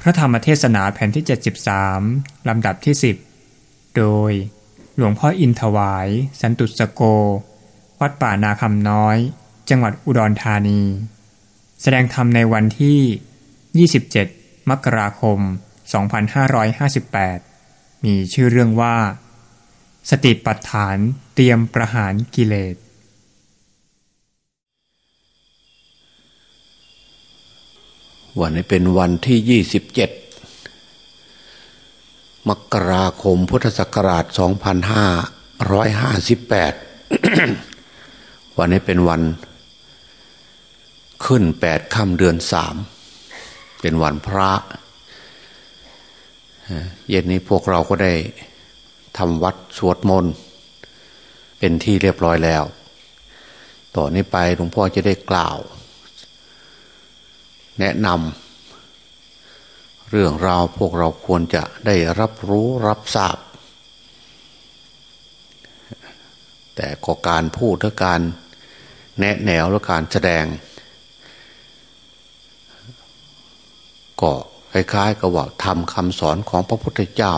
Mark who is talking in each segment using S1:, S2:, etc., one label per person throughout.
S1: พระธรรมเทศนาแผ่นที่ 73 ลำดับที่ 10 โดย หลวงพ่ออินถวาย สันตุสโก วัดป่านาคำน้อย จังหวัดอุดรธานี แสดงธรรมในวันที่ 27 มกราคม 2558 มีชื่อเรื่องว่า สติปัฏฐานเตรียมประหารกิเลส
S2: วันนี้เป็นวันที่ยี่สิบเจ็ดมกราคมพุทธศักราชสองพันห้าร้อยห้าสิบแปดวันนี้เป็นวัน ขึ้นแปดค่ำเดือนสามเป็นวันพระเย็นนี้พวกเราก็ได้ทำวัดสวดมนต์เป็นที่เรียบร้อยแล้ว ต่อนนี้ไปหลวงพ่อจะได้กล่าว แนะนำเรื่องราวพวกเราควรจะได้รับรู้รับทราบ แต่ก็การพูดและการแนะแนวและการแสดง ก็คล้ายๆกับว่าทำคำสอนของพระพุทธเจ้า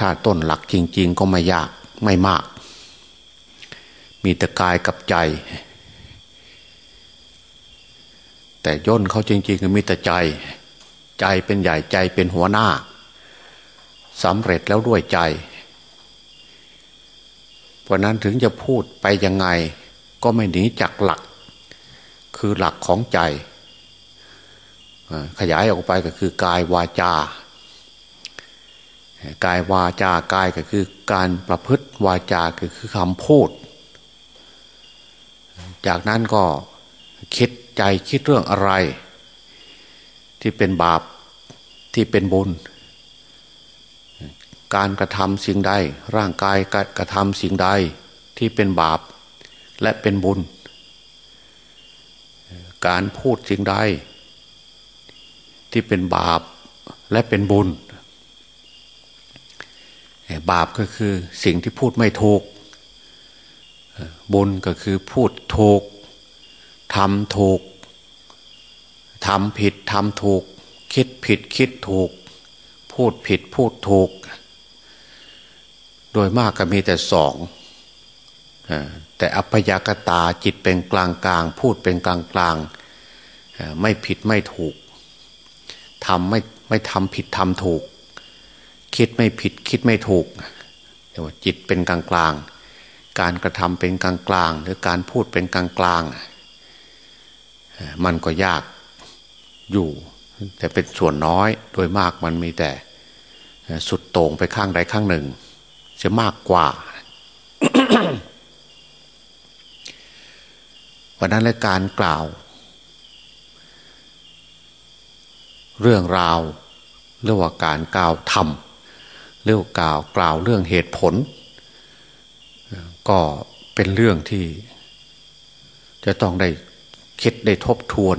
S2: ถ้าต้นหลักจริง ๆ ก็ไม่ยากไม่มาก มีแต่กายกับใจ แต่ย่นเขาจริงๆมีแต่ใจ ใจเป็นใหญ่ใจเป็นหัวหน้าสำเร็จแล้วด้วยใจ เพราะนั้นถึงจะพูดไปยังไง ก็ไม่หนีจากหลัก คือหลักของใจ ขยายออกไปก็คือกายวาจา กายวาจากายก็คือการประพฤติวาจาก็คือคำพูด จากนั้นก็คิด ใจคิดเรื่องอะไร ที่เป็นบาปที่เป็นบุญ การกระทำสิ่งใด ร่างกายกระทำสิ่งใดที่เป็นบาปและเป็นบุญ การพูดสิ่งใด ที่เป็นบาปและเป็นบุญ บาปก็คือสิ่งที่พูดไม่ถูกบุญก็คือพูดถูก ทำถูกทำผิดทำถูก คิดผิดคิดถูก พูดผิดพูดถูก โดยมากก็มีแต่สองแต่อัพยากตาจิตเป็นกลางกลางพูดเป็นกลางกลางไม่ผิดไม่ถูกทำไม่ไม่ทำผิดทำถูก คิดไม่ผิดคิดไม่ถูกแต่ว่าจิตเป็นกลางกลางการกระทำเป็นกลางกลางหรือการพูดเป็นกลางกลาง มันก็ยากอยู่ แต่เป็นส่วนน้อยโดยมากมันมีแต่สุดโต่งไปข้างใดข้างหนึ่ง จะมากกว่าวันนั้นและการกล่าว เรื่องราวเรื่องว่าการกล่าวธรรมเรื่องกล่าวกล่าวเรื่องเหตุผล ก็เป็นเรื่องที่จะต้องได้ คิดได้ทบทวน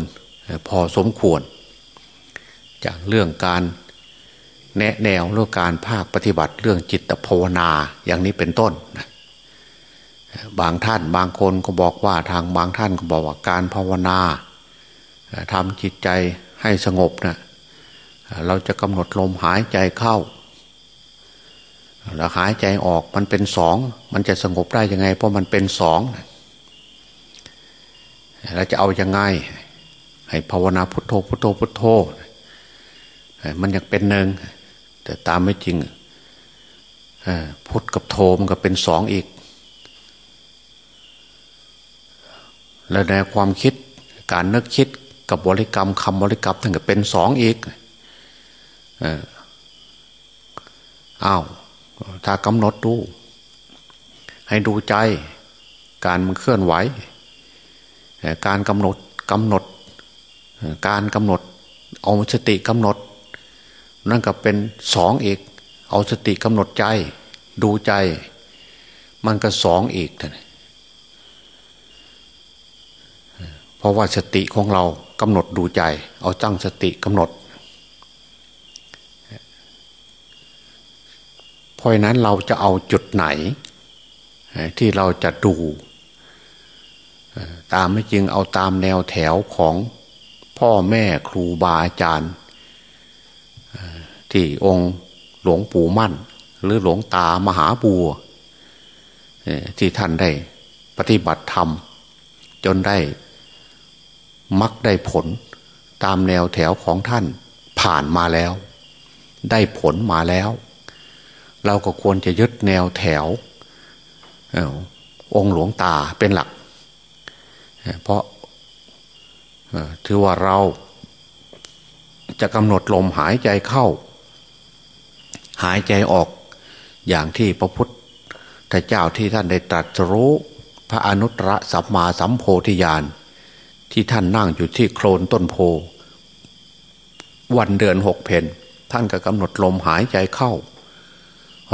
S2: พอสมควร จากเรื่องการแนะแนวเรื่องการภาคปฏิบัติเรื่องจิตภาวนาอย่างนี้เป็นต้นบางท่านบางคนก็บอกว่าทางบางท่านก็บอกว่าการภาวนาทำจิตใจให้สงบนะเราจะกำหนดลมหายใจเข้า แล้วหายใจออกมันเป็นสอง มันจะสงบได้ยังไง เพราะมันเป็นสอง เราจะเอาอยัางไง ให้ภาวนาพุทโธพุทโธพุทโธ มันยังเป็นหนึ่งแต่ตามไม่จริงพุทกับโธมันก็เป็นสองอีก แล้วในความคิดการนึกคิดกับบริกรรมคำบริกรรมทั้งก็เป็นสองอีกอ้าวถ้ากำหนดดูให้ดูใจ การมันเคลื่อนไหว การกำหนดกำหนด การกำหนด เอาสติกำหนด นั่นก็เป็นสองอีก เอาสติกำหนดใจดูใจ มันก็สองอีกเพราะว่าสติของเรากำหนดดูใจ เอาตั้งสติกำหนดเพราะนั้นเราจะเอาจุดไหน ที่เราจะดู ตามไม่จริงเอาตามแนวแถวของพ่อแม่ครูบาอาจารย์ที่องค์หลวงปู่มั่น หรือหลวงตามหาบัวที่ท่านได้ปฏิบัติธรรม จนได้มักได้ผลตามแนวแถวของท่านผ่านมาแล้ว ได้ผลมาแล้ว เราก็ควรจะยึดแนวแถวองค์หลวงตาเป็นหลัก เพราะถือว่าเราจะกำหนดลมหายใจเข้า หายใจออกอย่างที่พระพุทธเจ้าที่ท่านได้ตรัสรู้ พระอนุตตรสัมมาสัมโพธิญาณที่ท่านนั่งอยู่ที่โคลนต้นโพ วันเดือนหกเพนท่านก็กำหนดลมหายใจเข้า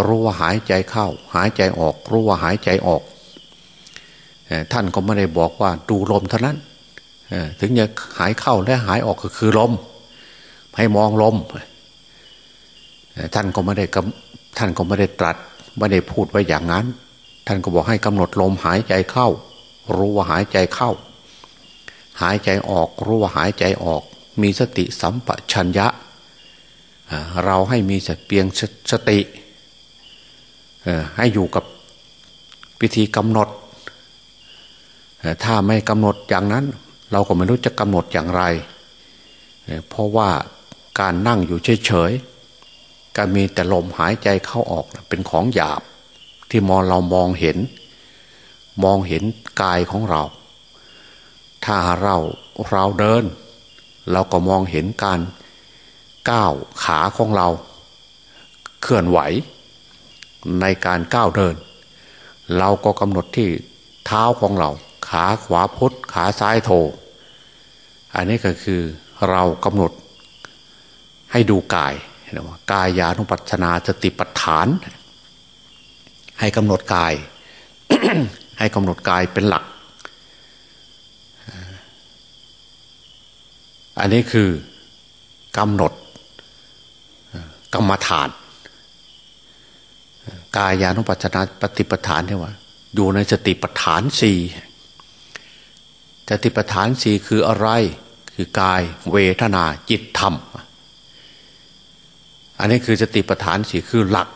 S2: รู้ว่าหายใจเข้า หายใจออก รู้ว่าหายใจออก ท่านก็ไม่ได้บอกว่าดูลมเท่านั้นถึงจะหายเข้าและหายออกก็คือลม ให้มองลม ท่านก็ไม่ได้ท่านก็ไม่ได้ตรัสไม่ได้พูดไว้อย่างนั้น ท่านก็บอกให้กำหนดลมหายใจเข้า รู้ว่าหายใจเข้า หายใจออก รู้ว่าหายใจออก มีสติสัมปชัญญะ เราให้มีสเพียงสติให้อยู่กับพิธีกำหนด ถ้าไม่กำหนดอย่างนั้น เราก็ไม่รู้จะกำหนดอย่างไร เพราะว่าการนั่งอยู่เฉยๆก็มีแต่ลมหายใจเข้าออกเป็นของหยาบ ที่มองเรามองเห็น มองเห็นกายของเรา ถ้าเราเราเดิน เราก็มองเห็นการก้าวขาของเรา เคลื่อนไหว ในการก้าวเดิน เราก็กำหนดที่เท้าของเรา ขาขวาพุทขาซ้ายโถ อันนี้ก็คือเรากำหนดให้ดูกายกายยานุปัชนาสติปัฏฐาน ให้กำหนดกาย ให้กำหนดกายเป็นหลัก อันนี้คือกำหนดกรรมฐาน กายานุปัจนาปฏิปทานเนี่ยว่าอยู่ในสติปัฏฐานสี่ สติปัฏฐานสี่คืออะไร คือกายเวทนาจิตธรรม อันนี้คือสติปัฏฐานสี่คือหลัก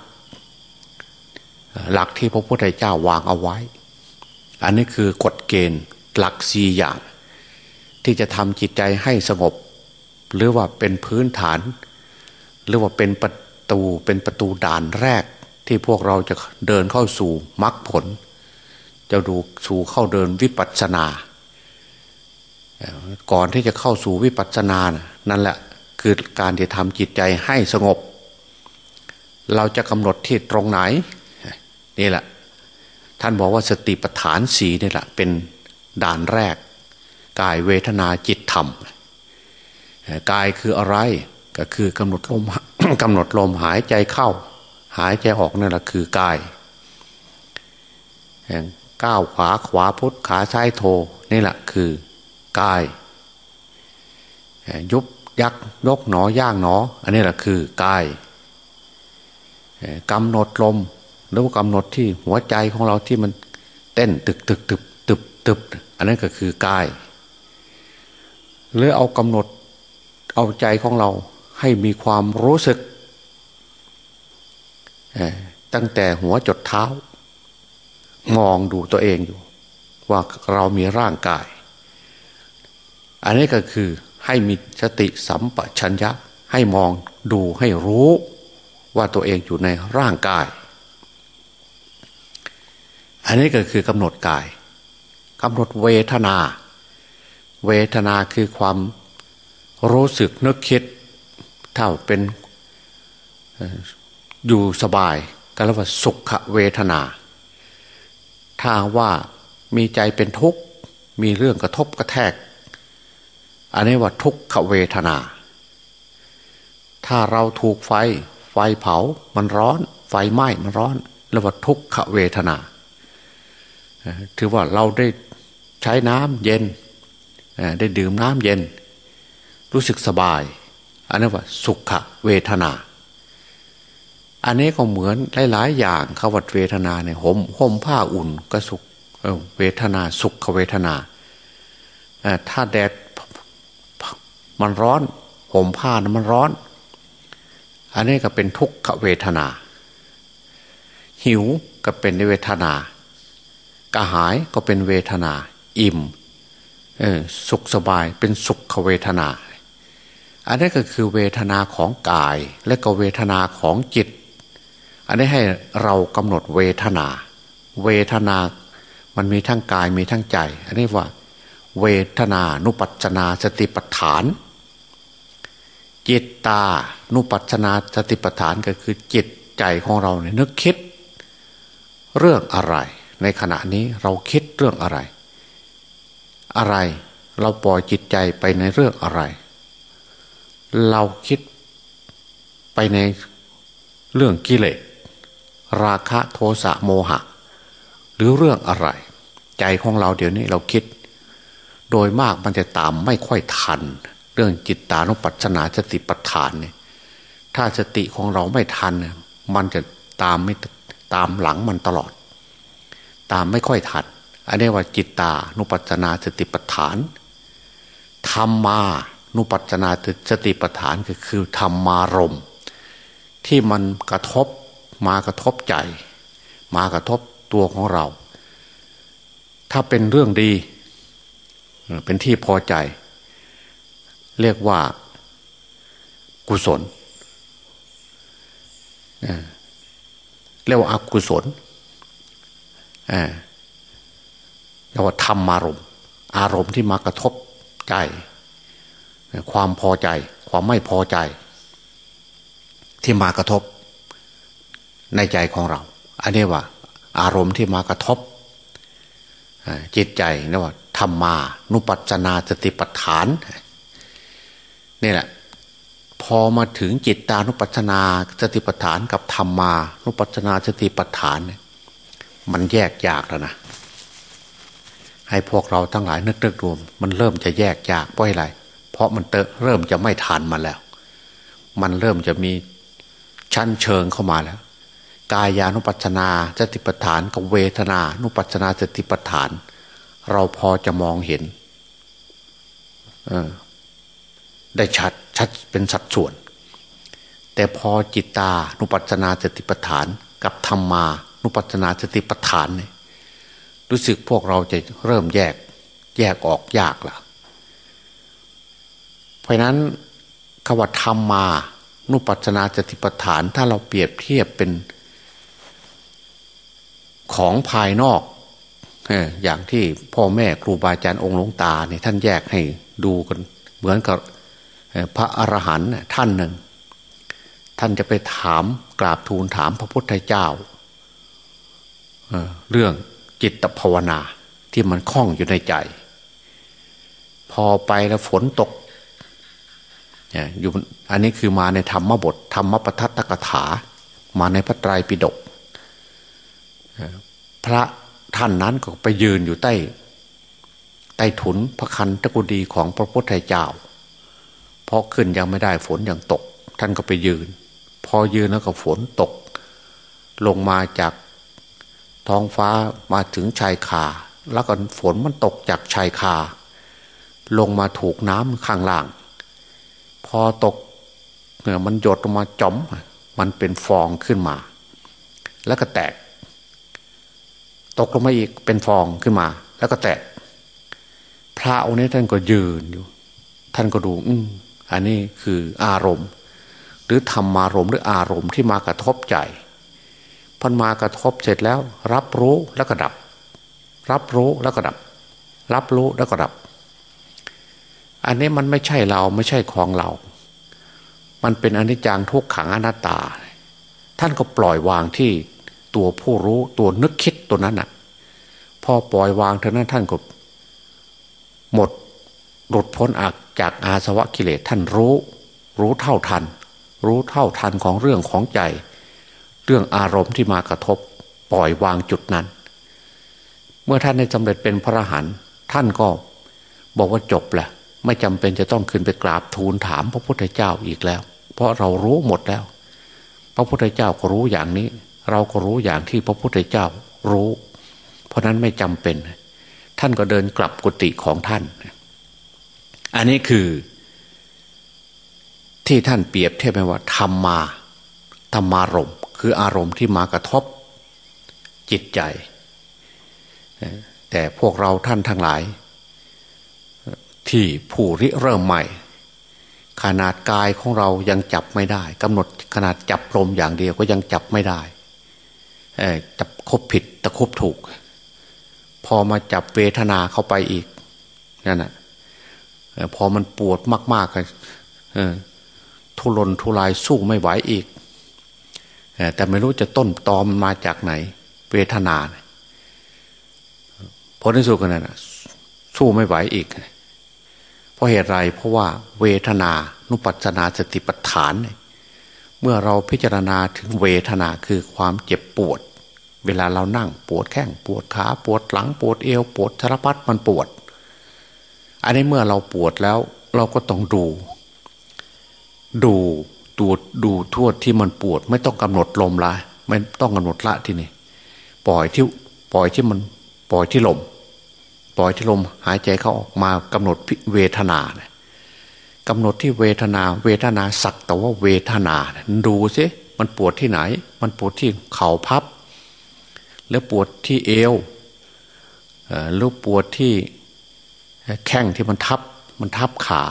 S2: หลักที่พระพุทธเจ้าวางเอาไว้ อันนี้คือกฎเกณฑ์หลักสี่อย่าง ที่จะทำจิตใจให้สงบ หรือว่าเป็นพื้นฐาน หรือว่าเป็นประตูเป็นประตูด่านแรกที่พวกเราจะเดินเข้าสู่มรรคผล จะดูสู่เข้าเดินวิปัสสนา ก่อนที่จะเข้าสู่วิปัสสนานั่นแหละคือการที่ทำจิตใจให้สงบ เราจะกำหนดที่ตรงไหนนี่แหละ ท่านบอกว่าสติปัฏฐานสีนี่แหละเป็นด่านแรก กายเวทนาจิตธรรมกายคืออะไรก็คือกำหนดลมกำหนดลมหายใจเข้า หายใจออกนั่นแหละคือกายก้าวขวาขวาพุทธขาซ้ายโทนี่แหละคือ กาย ยุบยักยกหนอย่างหนอ อันนี้แหละคือกายกำหนดลมหรือว่ากำหนดที่หัวใจของเราที่มันเต้นตึกตึกตึบตึบตึบอันนั้นก็คือกาย หรือเอากำหนดเอาใจของเราให้มีความรู้สึก ตั้งแต่หัวจดเท้า มองดูตัวเองอยู่ ว่าเรามีร่างกาย อันนี้ก็คือให้มีสติสัมปชัญญะให้มองดูให้รู้ว่าตัวเองอยู่ในร่างกาย อันนี้ก็คือกำหนดกายกำหนดเวทนา เวทนาคือความรู้สึกนึกคิด เท่าเป็นอยู่สบายก็เรียกว่าสุขเวทนา ถ้าว่ามีใจเป็นทุกข์มีเรื่องกระทบกระแทก อันนี้ว่าทุกขเวทนา ถ้าเราถูกไฟ ไฟเผา มันร้อน ไฟไหม้มันร้อนเรียกว่าทุกขเวทนา ถือว่าเราได้ใช้น้ำเย็น ได้ดื่มน้ำเย็น รู้สึกสบาย อันนี้ว่าสุขเวทนา อันนี้ก็เหมือนหลายๆ อย่างขวัดเวทนาเนี่ยห่มห่มผ้าอุ่นก็สุขเวทนาสุขเวทนา ถ้าแดด มันร้อนห่มผ้านะมันร้อน อันนี้ก็เป็นทุกขเวทนา หิวก็เป็นเวทนากระหายก็เป็นเวทนา อิ่มสุขสบายเป็นสุขเวทนา อันนี้ก็คือเวทนาของกายและก็เวทนาของจิต อันนี้ให้เรากำหนดเวทนา เวทนามันมีทั้งกายมีทั้งใจ อันนี้ว่า เวทนานุปัจนาสติปัฏฐาน จิตตานุปัจนาสติปัฏฐานก็คือจิตใจของเราเนี่ยนึกคิดเรื่องอะไร ในขณะนี้เราคิดเรื่องอะไร อะไรเราปล่อยจิตใจไปในเรื่องอะไร เราคิดไปในเรื่องกิเลสราคะโทสะโมหะ หรือเรื่องอะไร ใจของเราเดี๋ยวนี้เราคิด โดยมากมันจะตามไม่ค่อยทัน เรื่องจิตตานุปัสนาสติปัฏฐานเนี่ย ถ้าสติของเราไม่ทัน มันจะตามไม่ตามหลังมันตลอด ตามไม่ค่อยทัน อันนี้ว่าจิตตานุปัสนาสติปัฏฐานธรรมานุปัสนาสติปัฏฐานก็คือธรรมารมที่มันกระทบมากระทบใจ มากระทบตัวของเรา ถ้าเป็นเรื่องดี เป็นที่พอใจ เรียกว่ากุศลเรียกว่าอากุศลเรียกว่าธรรมารมอารมณ์ที่มากระทบใจ ความพอใจ ความไม่พอใจ ที่มากระทบในใจของเรา อันนี้ว่า อารมณ์ที่มากระทบจิตใจนะว่าธรรมานุปัจนาสติปัฏฐาน นี่แหละ พอมาถึงจิตตานุปัจนาสติปัฏฐานกับธรรมานุปัจนาสติปัฏฐานเนี่ยมันแยกยากแล้วนะให้พวกเราทั้งหลายนึกนึกรวม มันเริ่มจะแยกยากเพราะอะไร เพราะมันเตเริ่มจะไม่ทันมาแล้ว มันเริ่มจะมีชั้นเชิงเข้ามาแล้ว กายานุปัชนาสติปัฏฐานกับเวทนานุปัชนาสติปัฏฐาน เราพอจะมองเห็น ได้ชัดชัดเป็นสัดส่วน แต่พอจิตตานุปัชนาสติปัฏฐาน กับธรรมานุปัชนาสติปัฏฐานเนี่ยรู้สึกพวกเราจะเริ่มแยกแยกออกยากละเพราะนั้นคำว่าธรรมานุปัชนาสติปัฏฐาน ถ้าเราเปรียบเทียบเป็นของภายนอกอย่างที่พ่อแม่ครูบาอาจารย์องค์หลวงตาเนี่ยท่านแยกให้ดูกัน เหมือนกับ พระอรหันต์ท่านหนึ่ง ท่านจะไปถามกราบทูลถามพระพุทธเจ้าเรื่องจิตภาวนาที่มันคล้องอยู่ในใจ พอไปแล้วฝนตกอยู่อันนี้คือมาในธรรมบท ธรรมปทัตตกถา มาในพระไตรปิฎกพระท่านนั้นก็ไปยืนอยู่ใต้ ใต้ถุนพระคันตะกุดีของพระพุทธเจ้า พราะขึ้นยังไม่ได้ฝนยังตก ท่านก็ไปยืน พอยืนแล้วก็ฝนตก ลงมาจากท้องฟ้ามาถึงชายคาแล้วก็ฝนมันตกจากชายคาลงมาถูกน้ำข้างล่าง พอตกเนี่ยมันหยดลงมาจอมมันเป็นฟองขึ้นมา แล้วก็แตก ตกลงมาอีกเป็นฟองขึ้นมา แล้วก็แตก พระองค์นี้ท่านก็ยืนอยู่ ท่านก็ดู อื อันนี้คืออารมณ์ หรือธรรมารมณ์หรืออารมณ์ที่มากระทบใจพันมากระทบเสร็จแล้ว รับรู้แล้วก็ดับ รับรู้แล้วก็ดับ รับรู้แล้วก็ดับ อันนี้มันไม่ใช่เราไม่ใช่ของเรา มันเป็นอนิจจังทุกขังอนัตตา ท่านก็ปล่อยวางที่ตัวผู้รู้ตัวนึกคิดตัวนั้นอะ พอปล่อยวางเท่านั้นท่านก็หมดหลุดพ้นอาก จากอาสวะกิเลสท่านรู้ รู้เท่าทัน รู้เท่าทันของเรื่องของใจ เรื่องอารมณ์ที่มากระทบปล่อยวางจุดนั้น เมื่อท่านได้สำเร็จเป็นพระอรหันท่านก็บอกว่าจบแหละไม่จำเป็นจะต้องขึ้นไปกราบทูลถามพระพุทธเจ้าอีกแล้ว เพราะเรารู้หมดแล้ว พระพุทธเจ้าก็รู้อย่างนี้ เราก็รู้อย่างที่พระพุทธเจ้ารู้ เพราะนั้นไม่จำเป็น ท่านก็เดินกลับกุฏิของท่าน อันนี้คือที่ท่านเปรียบเทียบไปว่าธรรมมาธรรมารมคืออารมณ์ที่มากระทบจิตใจ แต่พวกเราท่านทั้งหลาย ที่ผู้ริเริ่มใหม่ ขนาดกายของเรายังจับไม่ได้กำหนดขนาดจับลมอย่างเดียวก็ยังจับไม่ได้จับคบผิดตะคบถูก พอมาจับเวทนาเข้าไปอีกนั่นแหะ พอมันปวดมากๆกันทุรนทุรายสู้ไม่ไหวอีกแต่ไม่รู้จะต้นตอมมาจากไหน เวทนาผลที่สุดกันนะสู้ไม่ไหวอีก เพราะเหตุไรเพราะว่าเวทนานุปัสนาสติปัฏฐาน เมื่อเราพิจารณาถึงเวทนาคือความเจ็บปวด เวลาเรานั่งปวดแข้งปวดขาปวดหลังปวดเอวปวดสารพัดมันปวด อันนี้เมื่อเราปวดแล้ว เราก็ต้องดู ดูดูดูทั่วที่มันปวด ไม่ต้องกำหนดลมละไม่ต้องกำหนดละที่นี่ปล่อยที่ปล่อยที่มันปล่อยที่ลม ปล่อยที่ลมหายใจเข้าออกมากำหนดเวทนาเนี่ยกำหนดที่เวทนา เวทนาสักแต่ว่าเวทนาดูซิมันปวดที่ไหน มันปวดที่เข่าพับ แล้วปวดที่เอวหรือปวดที่ แข้งที่มันทับมันทับขา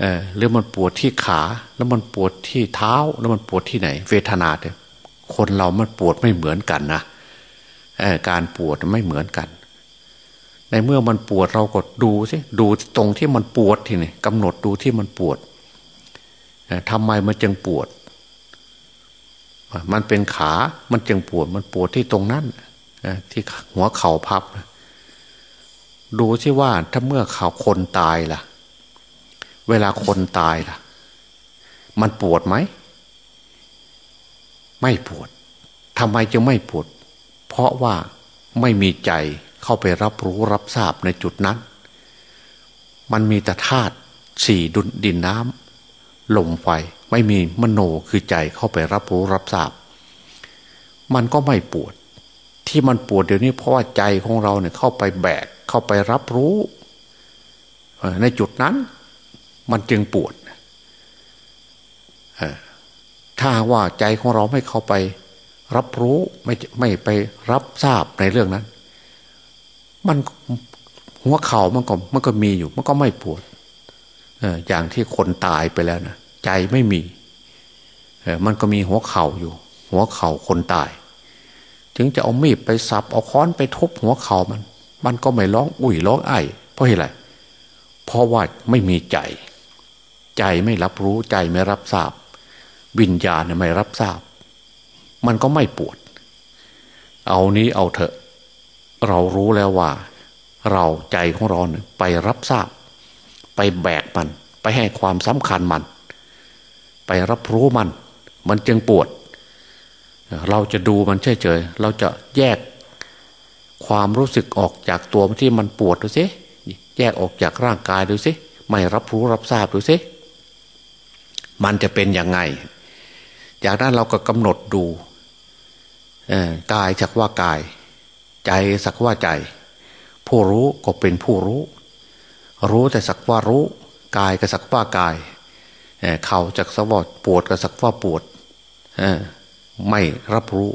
S2: เออหรือมันปวดที่ขา แล้วมันปวดที่เท้า แล้วมันปวดที่ไหน เวทนาเนี่ยคนเรามันปวดไม่เหมือนกันนะการปวดไม่เหมือนกัน ในเมื่อมันปวดเราก็ดูสิดูตรงที่มันปวดทีนี่กำหนดดูที่มันปวดทำไมมันจึงปวด มันเป็นขามันจึงปวด มันปวดที่ตรงนั้นที่หัวเข่าพับ ดูสิว่าถ้าเมื่อข่าคนตายล่ะ เวลาคนตายล่ะ มันปวดไหม ไม่ปวดทำไมจึงไม่ปวด เพราะว่าไม่มีใจเข้าไปรับรู้รับทราบในจุดนั้น มันมีแต่ธาตุสี่ดุนดินน้ำลมไฟไม่มีมโนคือใจเข้าไปรับรู้รับทราบ มันก็ไม่ปวด ที่มันปวดเดี๋ยวนี้เพราะว่าใจของเราเนี่ยเข้าไปแบก เข้าไปรับรู้ในจุดนั้นมันจึงปวดถ้าว่าใจของเราไม่เข้าไปรับรู้ไม่ไม่ไปรับทราบในเรื่องนั้น มันหัวเข่ามันก็มันก็มีอยู่ มันก็ไม่ปวดอย่างที่คนตายไปแล้วนะใจไม่มีมันก็มีหัวเข่าอยู่ หัวเข่าคนตาย ถึงจะเอามีดไปสับเอาค้อนไปทุบหัวเข่ามัน มันก็ไม่ร้องอุ่ยร้องไอเพราะอะไรเพราะว่าไม่มีใจ ใจไม่รับรู้ใจไม่รับทราบ วิญญาณไม่รับทราบ มันก็ไม่ปวด เอานี้เอาเถอะ เรารู้แล้วว่า เราใจของเราเนี่ยไปรับทราบ ไปแบกมัน ไปให้ความสำคัญมัน ไปรับรู้มัน มันจึงปวด เราจะดูมันเฉยๆเราจะแยก ความรู้สึกออกจากตัวที่มันปวดดูสิแยกออกจากร่างกายดูสิไม่รับรู้รับทราบดูสิมันจะเป็นยังไง จากนั้นเราก็กำหนดดูกายสักว่ากาย ใจสักว่าใจ ผู้รู้ก็เป็นผู้รู้ รู้แต่สักว่ารู้ กายก็สักว่ากายเข่าจากสว่าปวดก็สักว่าปวดไม่รับรู้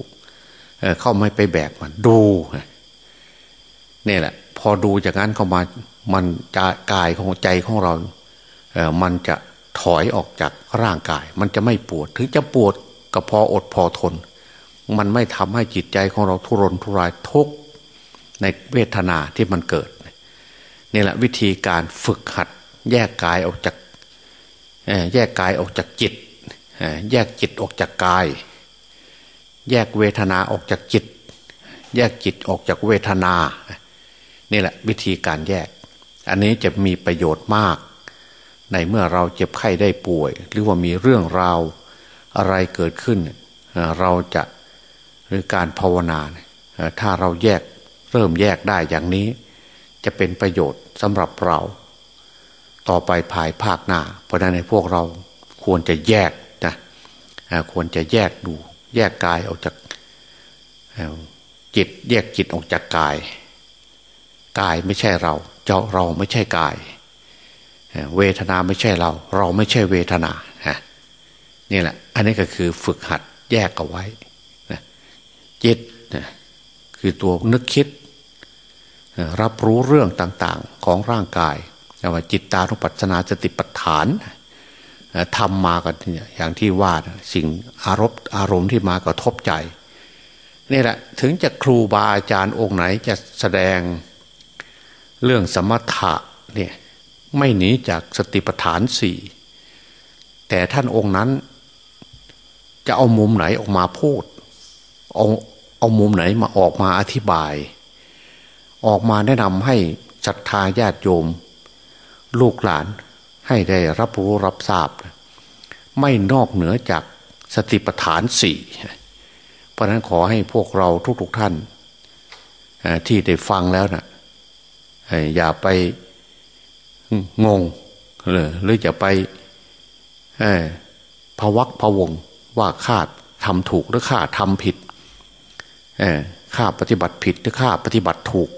S2: เข้าไม่ไปแบกมันดู นี่แหละ พอดูจากนั้นเข้ามามันกายของใจของเราเออมันจะถอยออกจากร่างกาย มันจะไม่ปวด ถึงจะปวดก็พออดพอทน มันไม่ทำให้จิตใจของเราทุรนทุรายทุกในเวทนาที่มันเกิดนี่แหละวิธีการฝึกหัด แยกกายออกจากแยกกายออกจากจิต แยกจิตออกจากกาย แยกเวทนาออกจากจิต แยกจิตออกจากเวทนา นี่แหละวิธีการแยก อันนี้จะมีประโยชน์มาก ในเมื่อเราเจ็บไข้ได้ป่วย หรือว่ามีเรื่องราวอะไรเกิดขึ้น เราจะหรือการภาวนาถ้าเราแยกเริ่มแยกได้อย่างนี้ จะเป็นประโยชน์สำหรับเรา ต่อไปภายภาคหน้า เพราะนั้นในพวกเราควรจะแยกนะควรจะแยกดู แยกกายออกจากจิตแยกจิตออกจากกาย กายไม่ใช่เราเจ้าเราไม่ใช่กาย เวทนาไม่ใช่เรา เราไม่ใช่เวทนาฮะนี่แหละ อันนี้ก็คือฝึกหัดแยกเอาไว้นะจิตนะคือตัวนึกคิด รับรู้เรื่องต่างๆของร่างกายเรียกว่าจิตตานุปัสนาสติปัฏฐานทำมากันอย่างที่ว่าสิ่งอารมณ์อารมณ์ที่มากระทบใจนี่แหละถึงจะครูบาอาจารย์องค์ไหนจะแสดง เรื่องสมถะเนี่ยไม่หนีจากสติปัฏฐานสี่แต่ท่านองค์นั้น จะเอามุมไหนออกมาพูดเอาเอามุมไหนมาออกมาอธิบาย ออกมาแนะนำให้ศรัทธาญาติโยม ลูกหลานให้ได้รับรู้รับทราบ ไม่นอกเหนือจากสติปัฏฐานสี่เพราะนั้นขอให้พวกเราทุกๆทท่านที่ได้ฟังแล้วนะ อย่าไปงงหรือหรือจะไปพวักพวงว่าข้าทำถูกหรือข้าทำผิดข้าปฏิบัติผิดหรือข้าปฏิบัติถูก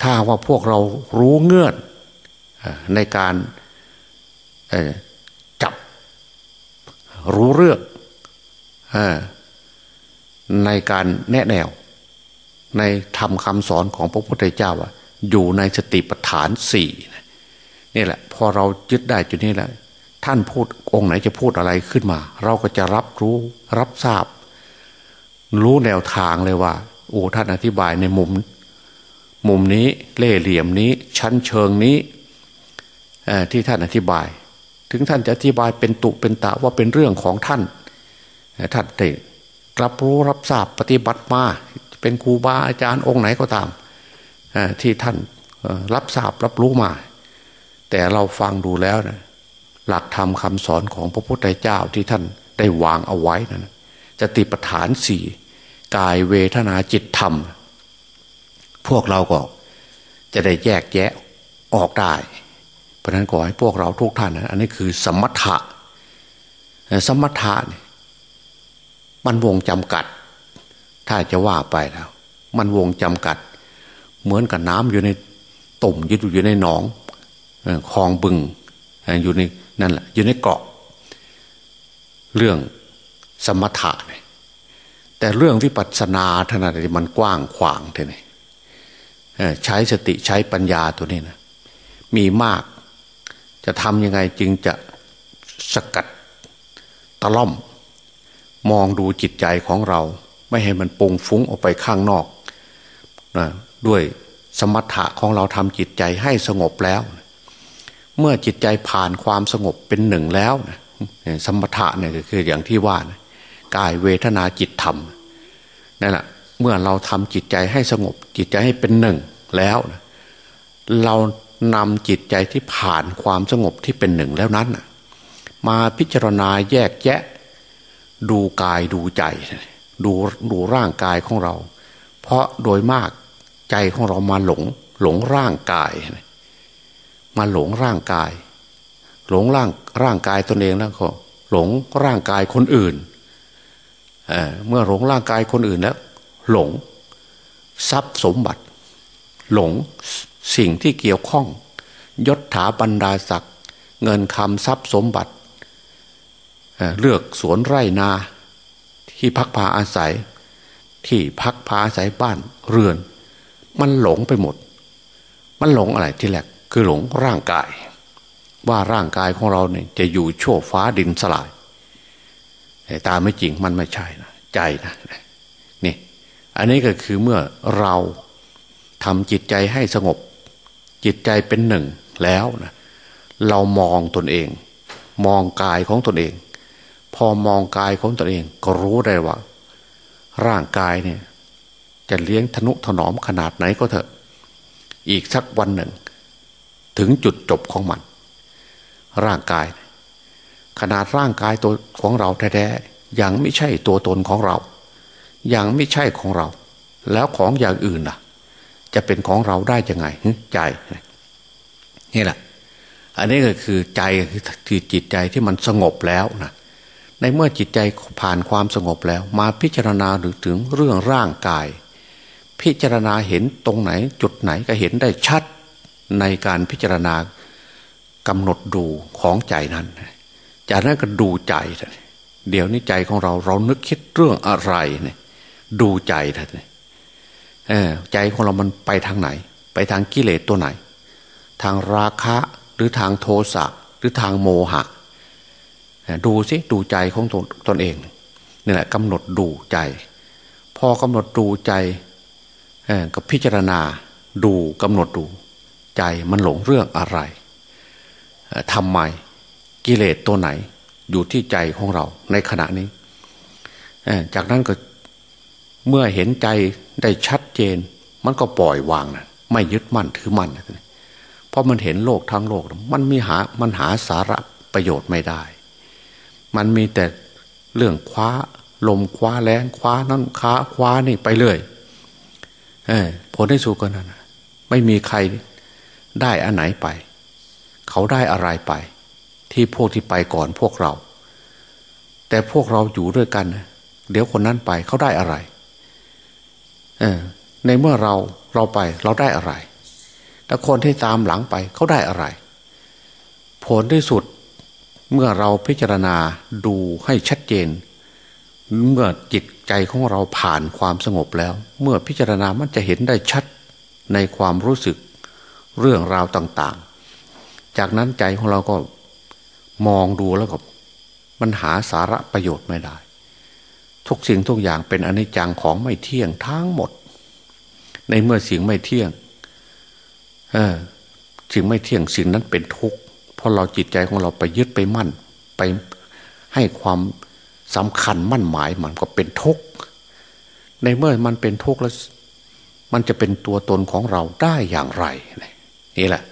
S2: ถ้าว่าพวกเรารู้เงื่อนในการจับรู้เรื่องในการแนะแนว ในทำคำสอนของพระพุทธเจ้าว่าอยู่ในสติปัฏฐานสี่นี่แหละ พอเรายึดได้จุดนี้แหละ ท่านพูดองค์ไหนจะพูดอะไรขึ้นมา เราก็จะรับรู้รับทราบ รู้แนวทางเลยว่า โอ้ท่านอธิบายในมุม มุมนี้เล่เหลี่ยมนี้ ชั้นเชิงนี้ที่ท่านอธิบาย ถึงท่านจะอธิบายเป็นตุเป็นตะว่าเป็นเรื่องของท่านท่านได้รับรู้รับทราบปฏิบัติมา เป็นครูบาอาจารย์องค์ไหนก็ตามที่ท่านรับทราบรับรู้มา แต่เราฟังดูแล้วนะหลักธรรมคำสอนของพระพุทธเจ้าที่ท่านได้วางเอาไว้นะจะติปฐานสี่กายเวทนาจิตธรรม พวกเราก็จะได้แยกแยะออกได้ เพราะนั้นขอให้พวกเราทุกท่านนะอันนี้คือสมถะสมถะเนี่ยมันวงจำกัด ถ้าจะว่าไปแล้ว มันวงจำกัด เหมือนกับน้ำอยู่ในตุ่มยึดอยู่ในหนองคลองบึงอยู่ในนั่นแหละอยู่ในเกาะ เรื่องสมถะเนี่ยแต่เรื่องวิปัสสนาถนัดมันกว้างขวางเท่นี่ใช้สติใช้ปัญญาตัวนี้นะมีมาก จะทำยังไงจึงจะสกัดตะล่อม มองดูจิตใจของเรา ไม่ให้มันปงฟุ้งออกไปข้างนอกนะด้วยสมถะของเราทำจิตใจให้สงบแล้ว เมื่อจิตใจผ่านความสงบเป็นหนึ่งแล้วนะสมถะเนี่ยคืออย่างที่ว่านะกายเวทนาจิตธรรมนั่นแหละเมื่อเราทำจิตใจให้สงบ จิตใจให้เป็นหนึ่งแล้วนะเรานำจิตใจที่ผ่านความสงบที่เป็นหนึ่งแล้วนั้นมาพิจารณาแยกแยะ ดูกายดูใจ ดูดูร่างกายของเรา เพราะโดยมากใจของเรามาหลง หลงร่างกาย มาหลงร่างกาย หลงร่างร่างกายตนเองแล้วก็หลงร่างกายคนอื่นเเมื่อหลงร่างกายคนอื่นแล้ว หลงทรัพย์สมบัติ หลงสิ่งที่เกี่ยวข้อง ยศถาบรรดาศักดิ์เงินคำทรัพย์สมบัติเลือกสวนไร่นา ที่พักพาอาศัย ที่พักพาอาศัยบ้านเรือน มันหลงไปหมด มันหลงอะไรที่แรกคือหลงร่างกาย ว่าร่างกายของเราเนี่ยจะอยู่โชวฟ้าดินสลายแต่ตาไม่จริงมันไม่ใช่นะใจนะนี่ อันนี้ก็คือเมื่อเราทำจิตใจให้สงบ จิตใจเป็นหนึ่งแล้วนะเรามองตนเอง มองกายของตนเอง พอมองกายของตัวเองก็รู้ได้ว่า ร่างกายเนี่ย จะเลี้ยงทนุถนอมขนาดไหนก็เถอะ อีกสักวันหนึ่ง ถึงจุดจบของมัน ร่างกาย ขนาดร่างกายตัวของเราแท้ๆยังไม่ใช่ตัวตนของเรา ยังไม่ใช่ของเรา แล้วของอย่างอื่นล่ะ จะเป็นของเราได้ยังไงใจนี่แหละอันนี้ก็คือใจคือจิตใจที่มันสงบแล้วนะ ในเมื่อจิตใจผ่านความสงบแล้ว มาพิจารณาหรือถึงเรื่องร่างกาย พิจารณาเห็นตรงไหนจุดไหนก็เห็นได้ชัดในการพิจารณากำหนดดูของใจนั้น จากนั้นก็ดูใจ เดี๋ยวนี้ใจของเราเรานึกคิดเรื่องอะไรเนี่ยดูใจท่านใจของเรามันไปทางไหน ไปทางกิเลสตัวไหน ทางราคะหรือทางโทสะหรือทางโมหะ ดูสิดูใจของตนตนเองนี่แหละกำหนดดูใจ พอกำหนดดูใจกับพิจารณาดูกำหนดดู ใจมันหลงเรื่องอะไรทำไมกิเลสตัวไหน อยู่ที่ใจของเราในขณะนี้จากนั้นก็เมื่อเห็นใจได้ชัดเจน มันก็ปล่อยวางนะไม่ยึดมั่นถือมั่นเพราะมันเห็นโลกทั้งโลก มันมีหามันหาสาระประโยชน์ไม่ได้ มันมีแต่เรื่องคว้าลมคว้าแรงคว้านั่นค้าคว้านี่ไปเรื่อยเออผลที่สุดก็นั่นไม่มีใครได้อันไหนไป เขาได้อะไรไป ที่พวกที่ไปก่อนพวกเรา แต่พวกเราอยู่ด้วยกัน เดี๋ยวคนนั้นไปเขาได้อะไรในเมื่อเราเราไปเราได้อะไร แต่คนที่ตามหลังไปเขาได้อะไร ผลที่สุด เมื่อเราพิจารณาดูให้ชัดเจน เมื่อจิตใจของเราผ่านความสงบแล้ว เมื่อพิจารณามันจะเห็นได้ชัดในความรู้สึกเรื่องราวต่าง ๆ จากนั้นใจของเราก็มองดูแล้วก็มันหาสาระประโยชน์ไม่ได้ ทุกสิ่งทุกอย่างเป็นอนิจจังของไม่เที่ยงทั้งหมด ในเมื่อสิ่งไม่เที่ยง เออสิ่งไม่เที่ยงสิ่งนั้นเป็นทุกข์ ราะเราจิตใจของเราไปยึดไปมั่น ไปให้ความสำคัญมั่นหมายมันก็เป็นทุกข์ในเมื่อมันเป็นทุกข์แล้ว มันจะเป็นตัวตนของเราได้อย่างไร นี่แหละ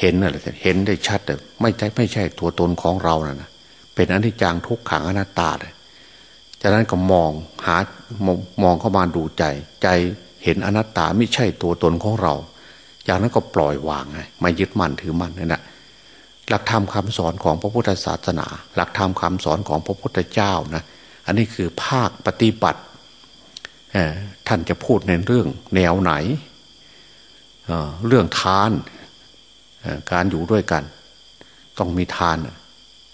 S2: เห็นอะไรเห็นได้ชัดแต่ไม่ใช่ไม่ใช่ตัวตนของเรานะเป็นอนิจจังทุกขังอนัตตาเลยจากนั้นก็มองหามองเข้ามาดูใจ ใจเห็นอนัตตาไม่ใช่ตัวตนของเรา จากนั้นก็ปล่อยวางไงไม่ยึดมั่นถือมั่นนี่นแหละ หลักธรรมคาสอนของพระพุทธศาสนา หลักธรรมคาสอนของพระพุทธเจ้านะอันนี้คือภาคปฏิบัติท่านจะพูดในเรื่องแนวไหนเรื่องทานการอยู่ด้วยกัน ต้องมีทาน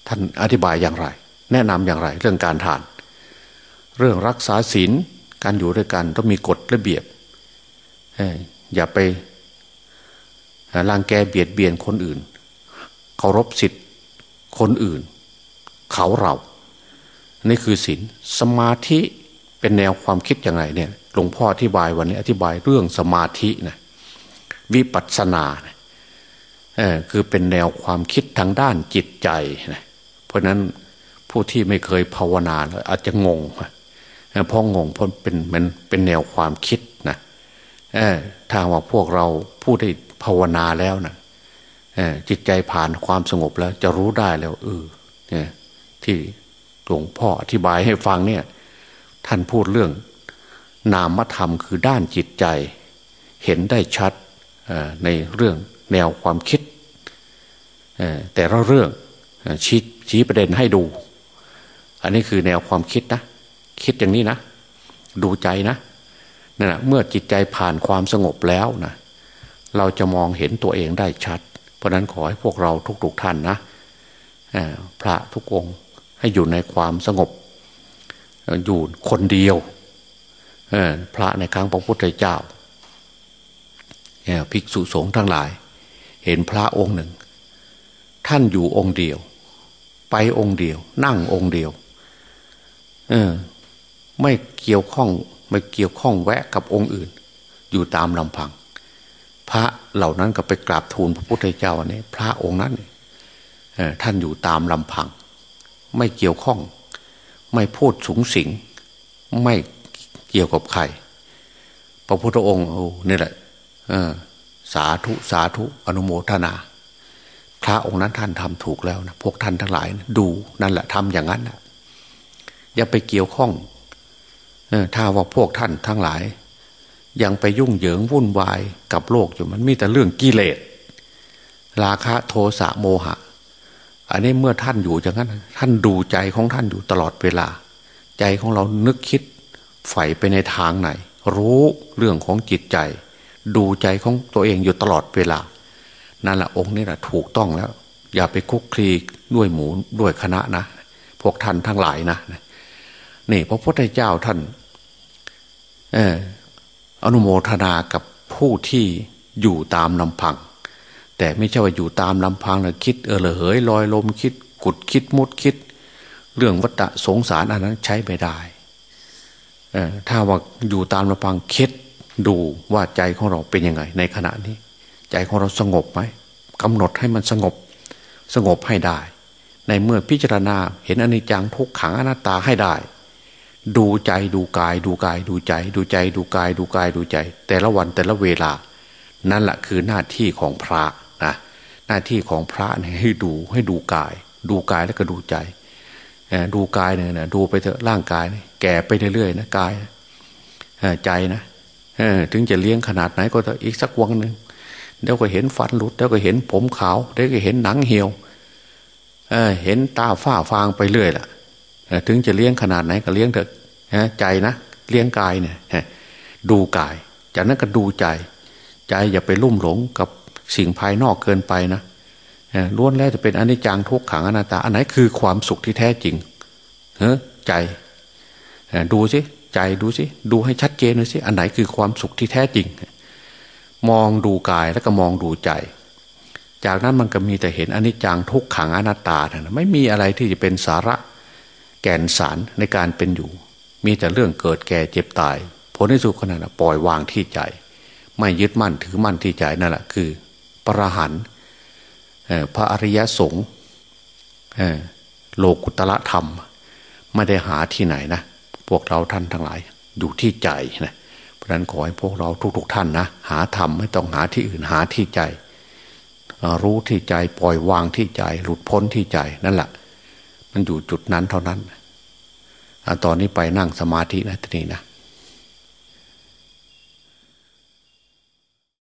S2: ท่านอธิบายอย่างไร แนะนำอย่างไร เรื่องการทาน เรื่องรักษาศีลการอยู่ด้วยกันต้องมีกฎระเบียบอย่าไปรังแกเบียดเบียนคนอื่น เคารพสิทธิ์คนอื่น เขาเรานี่คือศีลสมาธิเป็นแนวความคิดย่างไรเนี่ยหลวงพ่ออธิบายวันนี้อธิบายเรื่องสมาธินะวิปัสสนานะคือเป็นแนวความคิดทางด้านจิตใจนะเพราะนั้นผู้ที่ไม่เคยภาวนาอาจจะงงเพราะงงเพราะเป็นมันเป็นแนวความคิดนะถ้าว่าพวกเราผู้ได้ภาวนาแล้วนะ จิตใจผ่านความสงบแล้ว จะรู้ได้แล้วเออเนี่ยที่หลวงพ่ออธิบายให้ฟังเนี่ย ท่านพูดเรื่อง นามธรรมคือด้านจิตใจ เห็นได้ชัดในเรื่องแนวความคิด แต่ละเรื่องชี้ชี้ประเด็นให้ดู อันนี้คือแนวความคิดนะ คิดอย่างนี้นะ ดูใจนะนั่นะเมื่อจิตใจผ่านความสงบแล้วนะเราจะมองเห็นตัวเองได้ชัด เพราะนั้นขอให้พวกเราทุกๆท่านนะพระทุกองค์ให้อยู่ในความสงบ อยู่คนเดียวพระในครั้งพระพุทธเจ้าภิกษุสงฆ์ทั้งหลาย เห็นพระองค์หนึ่ง ท่านอยู่องค์เดียว ไปองค์เดียว นั่งองค์เดียวเออไม่เกี่ยวข้องไม่เกี่ยวข้องแวะกับองค์อื่น อยู่ตามลำพัง พระ เหล่านั้นก็ไปกราบทูลพระพุทธเจ้าเนี่ยพระองค์นั้นท่านอยู่ตามลำพัง ไม่เกี่ยวข้อง ไม่พูดสูงสิง ไม่เกี่ยวกับใคร พระพุทธองค์นี่แหละสาธุสาธุอนุโมทนา พระองค์นั้นท่านทำถูกแล้วนะพวกท่านทั้งหลายดูนั่นแหละทำอย่างนั้นนะอย่าไปเกี่ยวข้องถ้าว่าพวกท่านทั้งหลาย ยังไปยุ่งเหยิงวุ่นวายกับโลกอยู่มันมีแต่เรื่องกิเลสราคะโทสะโมหะ อันนี้เมื่อท่านอยู่อย่างนั้น ท่านดูใจของท่านอยู่ตลอดเวลา ใจของเรานึกคิดใฝ่ไปในทางไหน รู้เรื่องของจิตใจ ดูใจของตัวเองอยู่ตลอดเวลา นั่นแหละองค์นี้แหละถูกต้องแล้ว อย่าไปคุกคลีด้วยหมูด้วยคณะนะ พวกท่านทั้งหลายนะนี่พระพุทธเจ้าท่าน เออ อนุโมทนากับผู้ที่อยู่ตามลำพัง แต่ไม่ใช่ว่าอยู่ตามลำพังแล้วคิดเออเหยลอยลมคิด กุดคิดมุดคิด เรื่องวัฏสงสารอันนั้นใช้ไม่ได้ถ้าว่าอยู่ตามลำพังคิดดูว่าใจของเราเป็นยังไง ในขณะนี้ ใจของเราสงบไหมกำหนดให้มันสงบ สงบให้ได้ ในเมื่อพิจารณาเห็นอนิจจังทุกขังอนัตตาให้ได้ ดูใจดูกาย ดูกาย ดูใจ ดูใจ ดูกาย ดูกายดูใจ แต่ละวันแต่ละเวลา นั่นแหละคือหน้าที่ของพระนะหน้าที่ของพระเนี่ยให้ดูให้ดูกาย ดูกายแล้วก็ดูใจดูกายเนี่ยนะดูไปเถอะร่างกายเนี่ยแก่ไปเรื่อยๆนะกายใจนะถึงจะเลี้ยงขนาดไหนก็อีกสักวันหนึ่งเดี๋ยวก็เห็นฟันหลุดเดี๋ยวก็เห็นผมขาวเดี๋ยวก็เห็นหนังเหี่ยวเเห็นตาฝ้าฟางไปเรื่อยล่ะ ถึงจะเลี้ยงขนาดไหนก็เลี้ยงเถอะใจนะเลี้ยงกายเนี่ยดูกาย จากนั้นก็ดูใจ ใจอย่าไปลุ่มหลงกับสิ่งภายนอกเกินไปนะล้วนแล้วจะเป็นอนิจจังทุกขังอนัตตา อันไหนคือความสุขที่แท้จริงเฮ้ใจดูสิใจดูสิดูให้ชัดเจนเลยสิอันไหนคือความสุขที่แท้จริง มองดูกายแล้วก็มองดูใจ จากนั้นมันก็มีแต่เห็นอนิจจังทุกขังอนัตตานะไม่มีอะไรที่จะเป็นสาระ แก่นสารในการเป็นอยู่ มีแต่เรื่องเกิดแก่เจ็บตายผลที่สุดขนาดปล่อยวางที่ใจ ไม่ยึดมั่นถือมั่นที่ใจนั่นแหละคือ ประหันพระอริยสงฆ์โลกุตละธรรม ไม่ได้หาที่ไหนนะ พวกเราท่านทั้งหลายอยู่ที่ใจนะเพราะนั้นขอให้พวกเราทุก ๆ ท่านนะหาธรรมไม่ต้องหาที่อื่นหาที่ใจ รู้ที่ใจปล่อยวางที่ใจ หลุดพ้นที่ใจนั่นแหละ มันอยู่จุดนั้นเท่านั้นตอนนี้ไปนั่งสมาธินะทีนี้นะ